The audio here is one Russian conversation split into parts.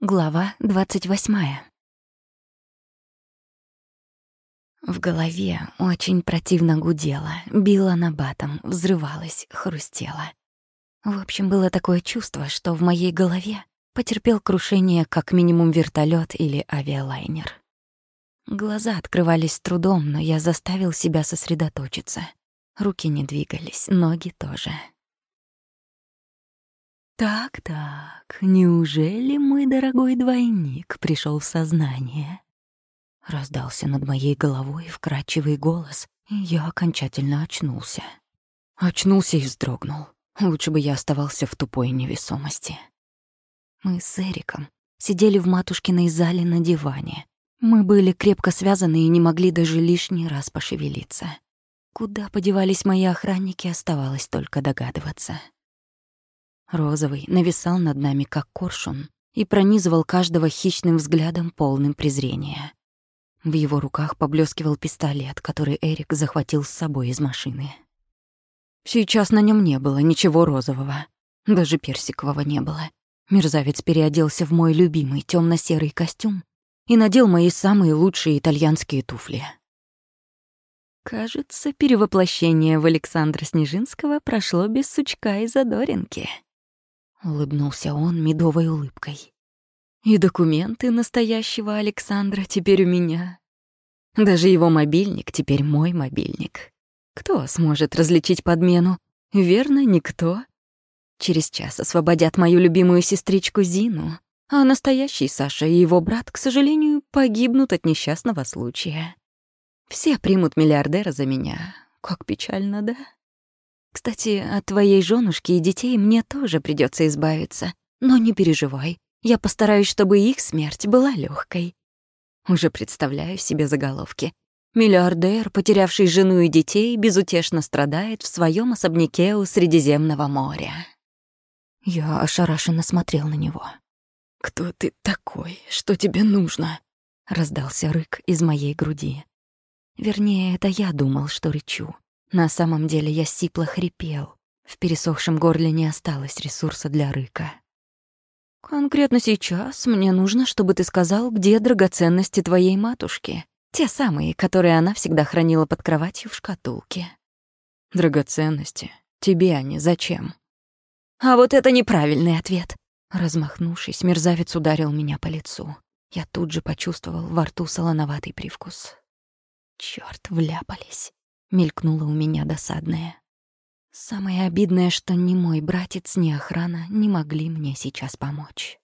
Глава двадцать восьмая. В голове очень противно гудело, било набатом, взрывалось, хрустело. В общем, было такое чувство, что в моей голове потерпел крушение как минимум вертолет или авиалайнер. Глаза открывались с трудом, но я заставил себя сосредоточиться. Руки не двигались, ноги тоже. Так-так, неужели мой дорогой двойник пришел в сознание? Раздался над моей головой вкрадчивый голос, и я окончательно очнулся. Очнулся и вздрогнул. Лучше бы я оставался в тупой невесомости. Мы с Эриком сидели в матушкиной зале на диване. Мы были крепко связаны и не могли даже лишний раз пошевелиться. Куда подевались мои охранники, оставалось только догадываться. Розовый нависал над нами, как коршун, и пронизывал каждого хищным взглядом, полным презрения. В его руках поблескивал пистолет, который Эрик захватил с собой из машины. Сейчас на нем не было ничего розового, даже персикового не было. Мерзавец переоделся в мой любимый темно серый костюм и надел мои самые лучшие итальянские туфли. Кажется, перевоплощение в Александра Снежинского прошло без сучка и задоринки. Улыбнулся он медовой улыбкой. И документы настоящего Александра теперь у меня. Даже его мобильник теперь мой мобильник. Кто сможет различить подмену? Верно, никто. Через час освободят мою любимую сестричку Зину, а настоящий Саша и его брат, к сожалению, погибнут от несчастного случая. Все примут миллиардера за меня. Как печально, да? Кстати, от твоей женушки и детей мне тоже придется избавиться. Но не переживай, я постараюсь, чтобы их смерть была легкой. Уже представляю себе заголовки. Миллиардер, потерявший жену и детей, безутешно страдает в своем особняке у Средиземного моря. Я ошарашенно смотрел на него. «Кто ты такой? Что тебе нужно?» — раздался рык из моей груди. Вернее, это я думал, что рычу. На самом деле я сипло хрипел. В пересохшем горле не осталось ресурса для рыка. «Конкретно сейчас мне нужно, чтобы ты сказал, где драгоценности твоей матушки. Те самые, которые она всегда хранила под кроватью в шкатулке». «Драгоценности? Тебе они зачем?» «А вот это неправильный ответ!» Размахнувшись, мерзавец ударил меня по лицу. Я тут же почувствовал во рту солоноватый привкус. Чёрт, вляпались мелькнуло у меня досадное. Самое обидное, что ни мой братец, ни охрана не могли мне сейчас помочь.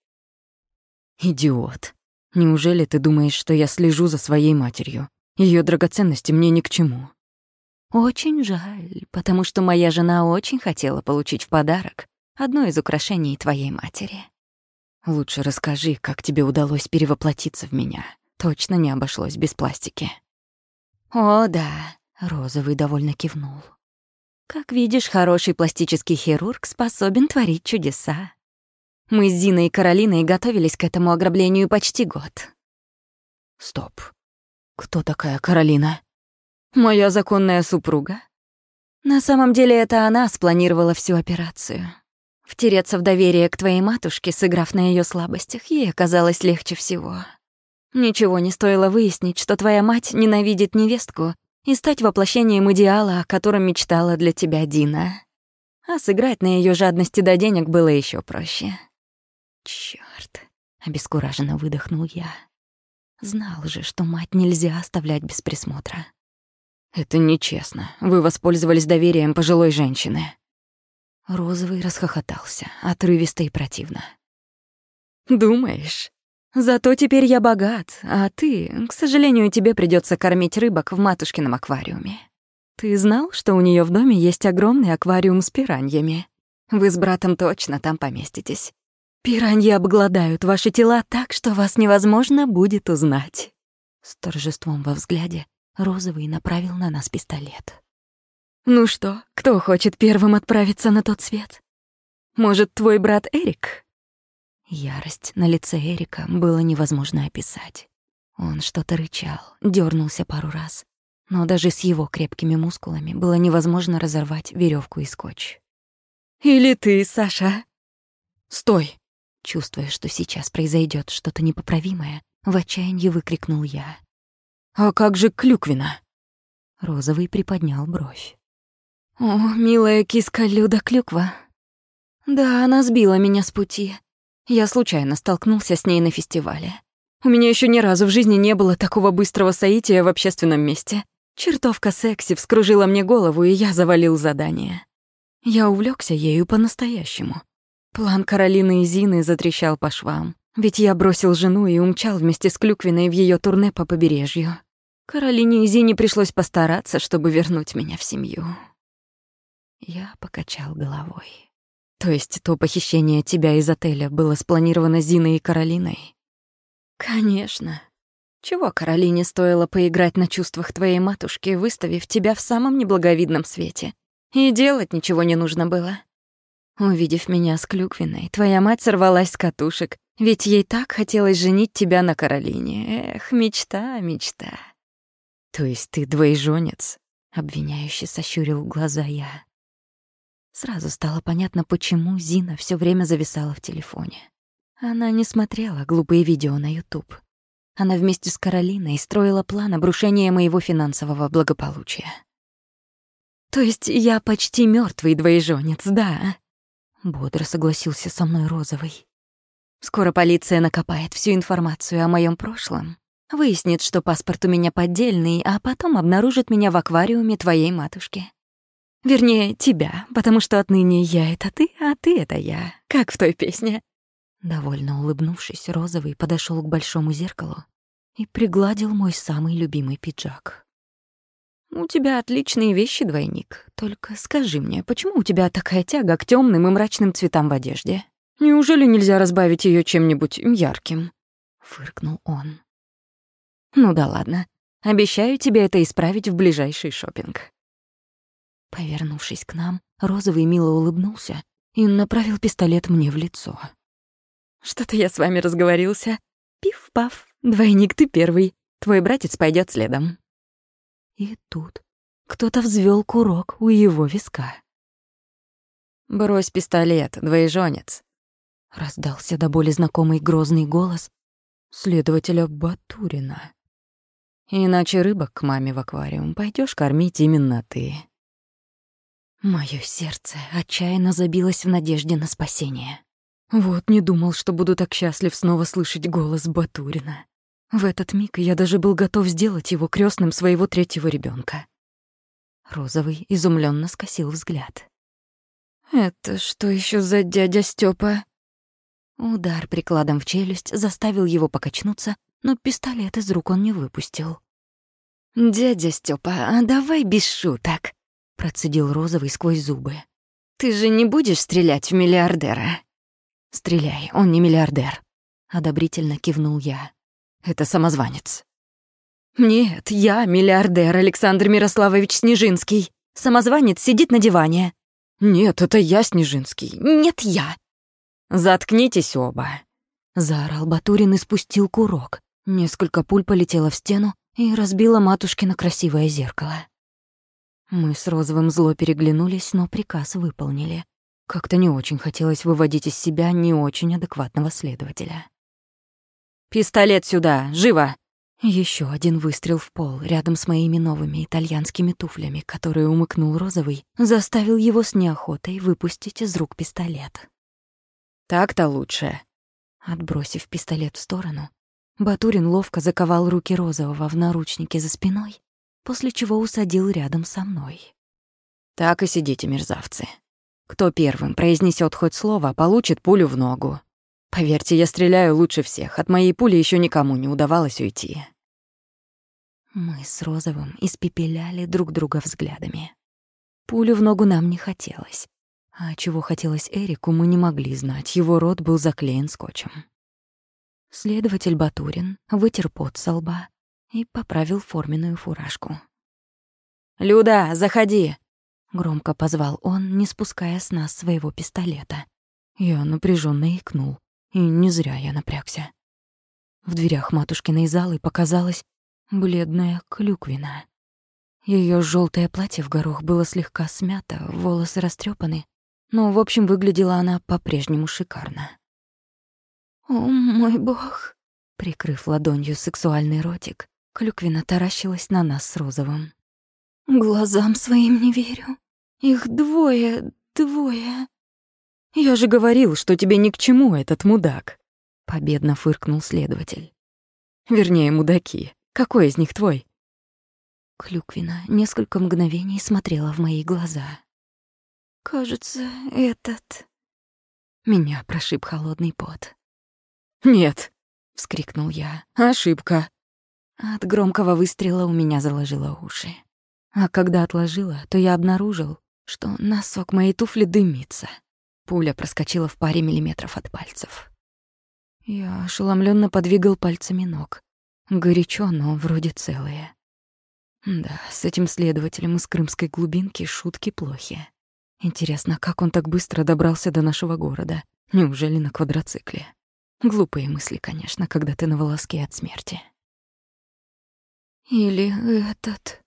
«Идиот! Неужели ты думаешь, что я слежу за своей матерью? Ее драгоценности мне ни к чему». «Очень жаль, потому что моя жена очень хотела получить в подарок одно из украшений твоей матери». «Лучше расскажи, как тебе удалось перевоплотиться в меня. Точно не обошлось без пластики». «О, да, Розовый довольно кивнул. Как видишь, хороший пластический хирург способен творить чудеса. Мы с Зиной и Каролиной готовились к этому ограблению почти год. Стоп. Кто такая Каролина? Моя законная супруга. На самом деле это она спланировала всю операцию. Втереться в доверие к твоей матушке, сыграв на ее слабостях, ей оказалось легче всего. Ничего не стоило выяснить, что твоя мать ненавидит невестку и стать воплощением идеала, о котором мечтала для тебя Дина. А сыграть на ее жадности до денег было еще проще. Черт! обескураженно выдохнул я. Знал же, что мать нельзя оставлять без присмотра. «Это нечестно. Вы воспользовались доверием пожилой женщины». Розовый расхохотался, отрывисто и противно. «Думаешь? Зато теперь я богат, а ты, к сожалению, тебе придется кормить рыбок в матушкином аквариуме. Ты знал, что у нее в доме есть огромный аквариум с пираньями? Вы с братом точно там поместитесь. Пираньи обгладают ваши тела так, что вас невозможно будет узнать. С торжеством во взгляде Розовый направил на нас пистолет. «Ну что, кто хочет первым отправиться на тот свет? Может, твой брат Эрик?» Ярость на лице Эрика было невозможно описать. Он что-то рычал, дернулся пару раз, но даже с его крепкими мускулами было невозможно разорвать веревку и скотч. «Или ты, Саша?» «Стой! чувствуя, что сейчас произойдет что-то непоправимое, в отчаянии выкрикнул я. «А как же клюквина?» Розовый приподнял бровь. «О, милая киска Люда Клюква. Да, она сбила меня с пути. Я случайно столкнулся с ней на фестивале. У меня еще ни разу в жизни не было такого быстрого соития в общественном месте. Чертовка секси вскружила мне голову, и я завалил задание. Я увлекся ею по-настоящему. План Каролины и Зины затрещал по швам. Ведь я бросил жену и умчал вместе с Клюквиной в ее турне по побережью. Каролине и Зине пришлось постараться, чтобы вернуть меня в семью. Я покачал головой. То есть то похищение тебя из отеля было спланировано Зиной и Каролиной? Конечно. Чего Каролине стоило поиграть на чувствах твоей матушки, выставив тебя в самом неблаговидном свете? И делать ничего не нужно было. Увидев меня с Клюквиной, твоя мать сорвалась с катушек, ведь ей так хотелось женить тебя на Каролине. Эх, мечта, мечта. То есть ты двоежонец? Обвиняюще сощурил глаза я. Сразу стало понятно, почему Зина все время зависала в телефоне. Она не смотрела глупые видео на YouTube. Она вместе с Каролиной строила план обрушения моего финансового благополучия. То есть я почти мертвый двоежонец, да? Бодро согласился со мной Розовый. Скоро полиция накопает всю информацию о моем прошлом, выяснит, что паспорт у меня поддельный, а потом обнаружит меня в аквариуме твоей матушки. Вернее, тебя, потому что отныне я — это ты, а ты — это я, как в той песне. Довольно улыбнувшись, Розовый подошел к большому зеркалу и пригладил мой самый любимый пиджак. «У тебя отличные вещи, двойник. Только скажи мне, почему у тебя такая тяга к темным и мрачным цветам в одежде? Неужели нельзя разбавить ее чем-нибудь ярким?» — фыркнул он. «Ну да ладно. Обещаю тебе это исправить в ближайший шопинг. Повернувшись к нам, Розовый мило улыбнулся и направил пистолет мне в лицо. «Что-то я с вами разговорился. Пиф-паф, двойник ты первый, твой братец пойдет следом». И тут кто-то взвел курок у его виска. «Брось пистолет, двоежонец», — раздался до боли знакомый грозный голос следователя Батурина. «Иначе рыбок к маме в аквариум пойдешь кормить именно ты». Моё сердце отчаянно забилось в надежде на спасение. Вот не думал, что буду так счастлив снова слышать голос Батурина. В этот миг я даже был готов сделать его крестным своего третьего ребенка. Розовый изумленно скосил взгляд. «Это что еще за дядя Степа? Удар прикладом в челюсть заставил его покачнуться, но пистолет из рук он не выпустил. «Дядя Степа, а давай без шуток», Процедил розовый сквозь зубы. «Ты же не будешь стрелять в миллиардера?» «Стреляй, он не миллиардер», — одобрительно кивнул я. «Это самозванец». «Нет, я миллиардер Александр Мирославович Снежинский. Самозванец сидит на диване». «Нет, это я Снежинский». «Нет, я». «Заткнитесь оба», — заорал Батурин и спустил курок. Несколько пуль полетело в стену и разбило матушкино красивое зеркало. Мы с Розовым зло переглянулись, но приказ выполнили. Как-то не очень хотелось выводить из себя не очень адекватного следователя. «Пистолет сюда! Живо!» Еще один выстрел в пол рядом с моими новыми итальянскими туфлями, которые умыкнул Розовый, заставил его с неохотой выпустить из рук пистолет. «Так-то лучше». Отбросив пистолет в сторону, Батурин ловко заковал руки Розового в наручники за спиной после чего усадил рядом со мной. «Так и сидите, мерзавцы. Кто первым произнесет хоть слово, получит пулю в ногу. Поверьте, я стреляю лучше всех. От моей пули еще никому не удавалось уйти». Мы с Розовым испепеляли друг друга взглядами. Пулю в ногу нам не хотелось. А чего хотелось Эрику, мы не могли знать. Его рот был заклеен скотчем. Следователь Батурин вытер пот со лба и поправил форменную фуражку. «Люда, заходи!» — громко позвал он, не спуская с нас своего пистолета. Я напряженно икнул, и не зря я напрягся. В дверях матушкиной залы показалась бледная клюквина. Ее желтое платье в горох было слегка смято, волосы растрепаны, но, в общем, выглядела она по-прежнему шикарно. О, мой бог. Прикрыв ладонью сексуальный ротик, Клюквина таращилась на нас с Розовым. Глазам своим не верю. Их двое, двое. Я же говорил, что тебе ни к чему этот мудак. Победно фыркнул следователь. Вернее, мудаки. Какой из них твой? Клюквина несколько мгновений смотрела в мои глаза. «Кажется, этот...» Меня прошиб холодный пот. «Нет!» — вскрикнул я. «Ошибка!» От громкого выстрела у меня заложило уши. А когда отложила, то я обнаружил, что носок моей туфли дымится. Пуля проскочила в паре миллиметров от пальцев. Я ошеломленно подвигал пальцами ног. Горячо, но вроде целые. Да, с этим следователем из крымской глубинки шутки плохи. Интересно, как он так быстро добрался до нашего города? Неужели на квадроцикле? Глупые мысли, конечно, когда ты на волоске от смерти. Или этот...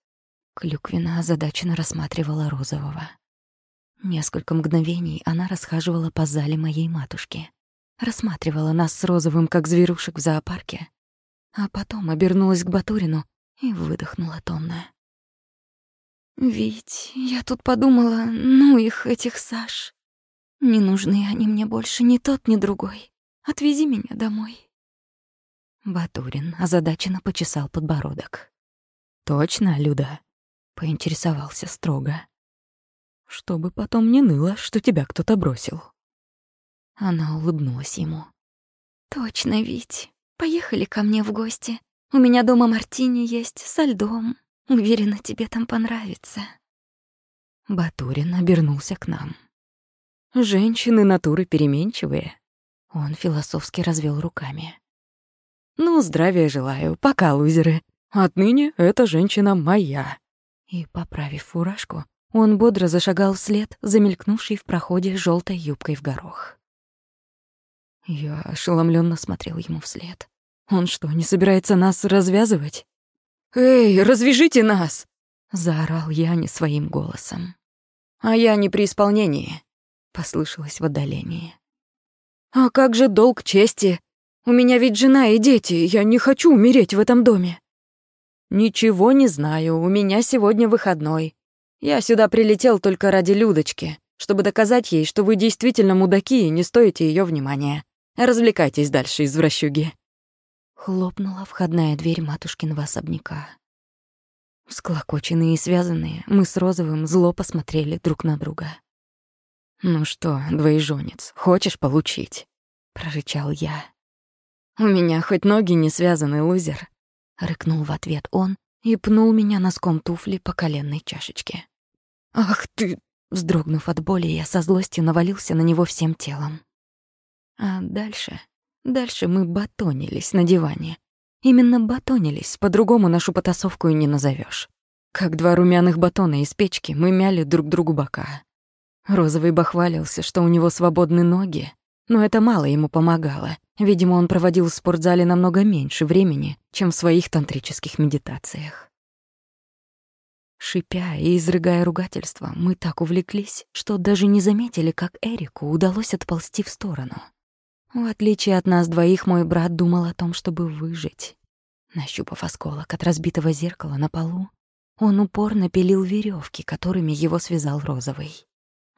Клюквина озадаченно рассматривала розового. Несколько мгновений она расхаживала по зале моей матушки. Рассматривала нас с розовым, как зверушек в зоопарке. А потом обернулась к Батурину и выдохнула томно. «Ведь я тут подумала, ну их, этих Саш. Не нужны они мне больше, ни тот, ни другой. Отвези меня домой». Батурин озадаченно почесал подбородок. «Точно, Люда?» — поинтересовался строго. «Чтобы потом не ныло, что тебя кто-то бросил». Она улыбнулась ему. «Точно, Вить. Поехали ко мне в гости. У меня дома мартини есть со льдом. Уверена, тебе там понравится». Батурин обернулся к нам. «Женщины натуры переменчивые». Он философски развел руками. «Ну, здравия желаю, пока, лузеры. Отныне эта женщина моя». И, поправив фуражку, он бодро зашагал вслед, замелькнувший в проходе желтой юбкой в горох. Я ошеломленно смотрел ему вслед. Он что, не собирается нас развязывать? «Эй, развяжите нас!» — заорал я не своим голосом. «А я не при исполнении», — послышалось в отдалении. «А как же долг чести? У меня ведь жена и дети, я не хочу умереть в этом доме». «Ничего не знаю, у меня сегодня выходной. Я сюда прилетел только ради Людочки, чтобы доказать ей, что вы действительно мудаки и не стоите ее внимания. Развлекайтесь дальше, извращуги». Хлопнула входная дверь матушкиного особняка. Склокоченные и связанные, мы с Розовым зло посмотрели друг на друга. «Ну что, двоежонец, хочешь получить?» — прорычал я. «У меня хоть ноги не связаны, лузер», — рыкнул в ответ он и пнул меня носком туфли по коленной чашечке. «Ах ты!» — вздрогнув от боли, я со злостью навалился на него всем телом. А дальше Дальше мы батонились на диване. Именно батонились, по-другому нашу потасовку и не назовешь. Как два румяных батона из печки мы мяли друг другу бока. Розовый бахвалился, что у него свободны ноги, но это мало ему помогало. Видимо, он проводил в спортзале намного меньше времени, чем в своих тантрических медитациях. Шипя и изрыгая ругательства, мы так увлеклись, что даже не заметили, как Эрику удалось отползти в сторону. В отличие от нас двоих, мой брат думал о том, чтобы выжить. Нащупав осколок от разбитого зеркала на полу, он упорно пилил веревки, которыми его связал Розовый.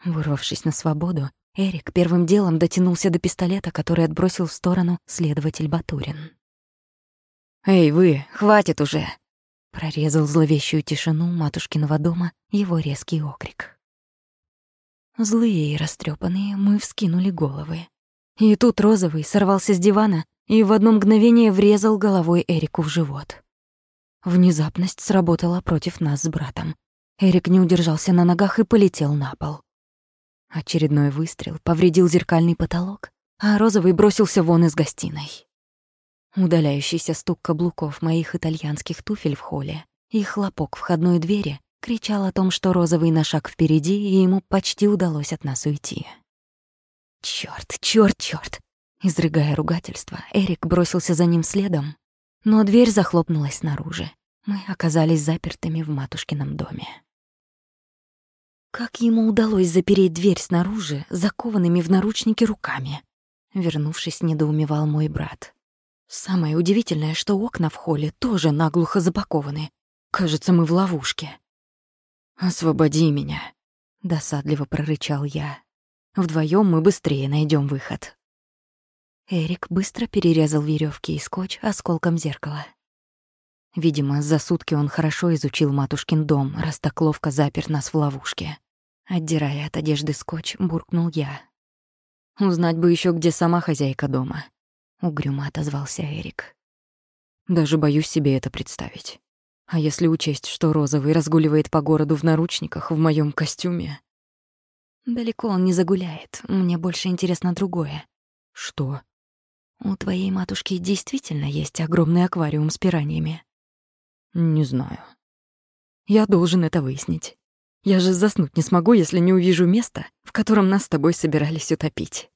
Вырвавшись на свободу, Эрик первым делом дотянулся до пистолета, который отбросил в сторону следователь Батурин. «Эй, вы, хватит уже!» Прорезал зловещую тишину матушкиного дома его резкий окрик. Злые и растрепанные мы вскинули головы. И тут розовый сорвался с дивана и в одно мгновение врезал головой Эрику в живот. Внезапность сработала против нас с братом. Эрик не удержался на ногах и полетел на пол. Очередной выстрел повредил зеркальный потолок, а розовый бросился вон из гостиной. Удаляющийся стук каблуков моих итальянских туфель в холле и хлопок входной двери кричал о том, что розовый на шаг впереди, и ему почти удалось от нас уйти. Чёрт, чёрт, чёрт! Изрыгая ругательство, Эрик бросился за ним следом, но дверь захлопнулась снаружи. Мы оказались запертыми в матушкином доме. Как ему удалось запереть дверь снаружи, закованными в наручники руками? Вернувшись, недоумевал мой брат. Самое удивительное, что окна в холле тоже наглухо запакованы. Кажется, мы в ловушке. «Освободи меня», — досадливо прорычал я. Вдвоем мы быстрее найдем выход. Эрик быстро перерезал веревки и скотч осколком зеркала. Видимо, за сутки он хорошо изучил матушкин дом, раз так ловко запер нас в ловушке. Отдирая от одежды скотч, буркнул я. Узнать бы еще, где сама хозяйка дома. Угрюмо отозвался Эрик. Даже боюсь себе это представить. А если учесть, что Розовый разгуливает по городу в наручниках в моем костюме? Далеко он не загуляет. Мне больше интересно другое. Что? У твоей матушки действительно есть огромный аквариум с пираньями? Не знаю. Я должен это выяснить. Я же заснуть не смогу, если не увижу место, в котором нас с тобой собирались утопить.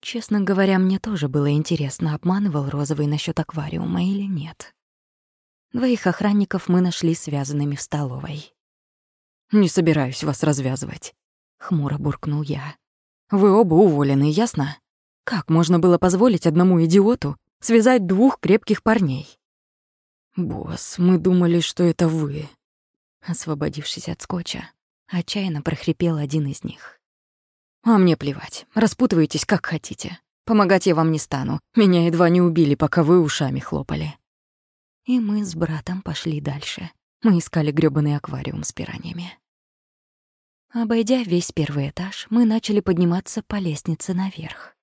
Честно говоря, мне тоже было интересно, обманывал Розовый насчет аквариума или нет. Двоих охранников мы нашли связанными в столовой. «Не собираюсь вас развязывать», — хмуро буркнул я. «Вы оба уволены, ясно? Как можно было позволить одному идиоту связать двух крепких парней?» «Босс, мы думали, что это вы», Освободившись от скотча, отчаянно прохрипел один из них. «А мне плевать. Распутывайтесь, как хотите. Помогать я вам не стану. Меня едва не убили, пока вы ушами хлопали». И мы с братом пошли дальше. Мы искали грёбаный аквариум с пираньями. Обойдя весь первый этаж, мы начали подниматься по лестнице наверх.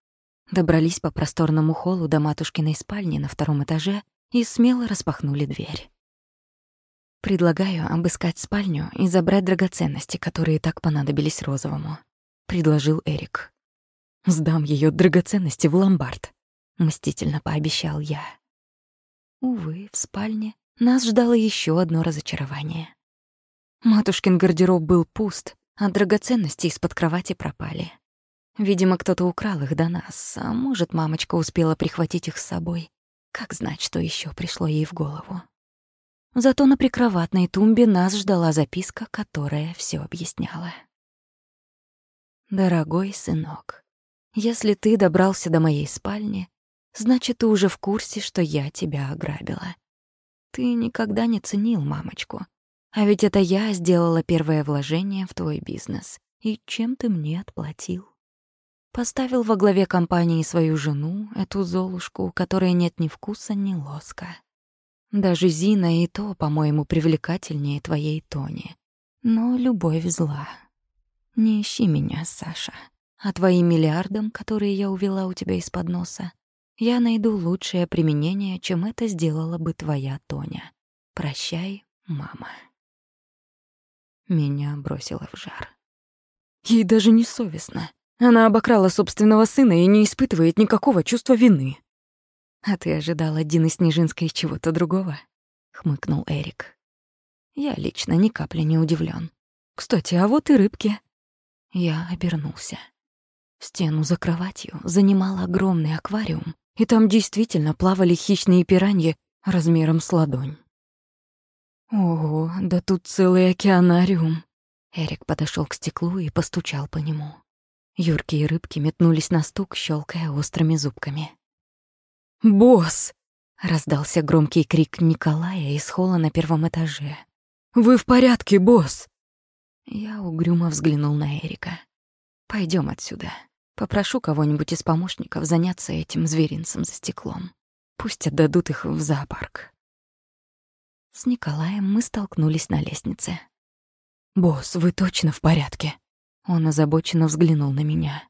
Добрались по просторному холлу до матушкиной спальни на втором этаже и смело распахнули дверь. «Предлагаю обыскать спальню и забрать драгоценности, которые так понадобились Розовому», — предложил Эрик. «Сдам ее драгоценности в ломбард», — мстительно пообещал я. Увы, в спальне нас ждало еще одно разочарование. Матушкин гардероб был пуст, а драгоценности из-под кровати пропали. Видимо, кто-то украл их до нас, а может, мамочка успела прихватить их с собой. Как знать, что еще пришло ей в голову. Зато на прикроватной тумбе нас ждала записка, которая все объясняла. «Дорогой сынок, если ты добрался до моей спальни, значит, ты уже в курсе, что я тебя ограбила. Ты никогда не ценил мамочку, а ведь это я сделала первое вложение в твой бизнес. И чем ты мне отплатил? Поставил во главе компании свою жену, эту Золушку, у которой нет ни вкуса, ни лоска. Даже Зина и то, по-моему, привлекательнее твоей Тони. Но любовь зла. Не ищи меня, Саша. А твоим миллиардам, которые я увела у тебя из-под носа, я найду лучшее применение, чем это сделала бы твоя Тоня. Прощай, мама. Меня бросило в жар. Ей даже не совестно. Она обокрала собственного сына и не испытывает никакого чувства вины. «А ты ожидал от Дины Снежинской чего-то другого?» — хмыкнул Эрик. «Я лично ни капли не удивлен. Кстати, а вот и рыбки». Я обернулся. Стену за кроватью занимал огромный аквариум, и там действительно плавали хищные пираньи размером с ладонь. «Ого, да тут целый океанариум!» Эрик подошел к стеклу и постучал по нему. Юркие рыбки метнулись на стук, щелкая острыми зубками. «Босс!» — раздался громкий крик Николая из холла на первом этаже. «Вы в порядке, босс?» Я угрюмо взглянул на Эрика. Пойдем отсюда. Попрошу кого-нибудь из помощников заняться этим зверинцем за стеклом. Пусть отдадут их в зоопарк». С Николаем мы столкнулись на лестнице. «Босс, вы точно в порядке?» Он озабоченно взглянул на меня.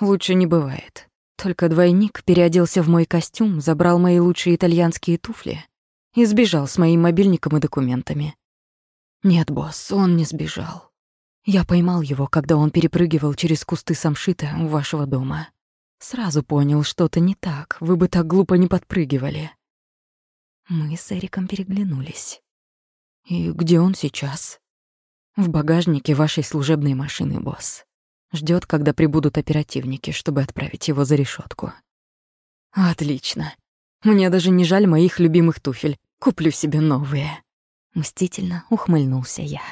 «Лучше не бывает. Только двойник переоделся в мой костюм, забрал мои лучшие итальянские туфли и сбежал с моим мобильником и документами. Нет, босс, он не сбежал. Я поймал его, когда он перепрыгивал через кусты самшита у вашего дома. Сразу понял, что-то не так, вы бы так глупо не подпрыгивали. Мы с Эриком переглянулись. И где он сейчас? В багажнике вашей служебной машины, босс. Ждет, когда прибудут оперативники, чтобы отправить его за решетку. Отлично. Мне даже не жаль моих любимых туфель. Куплю себе новые. Мстительно ухмыльнулся я.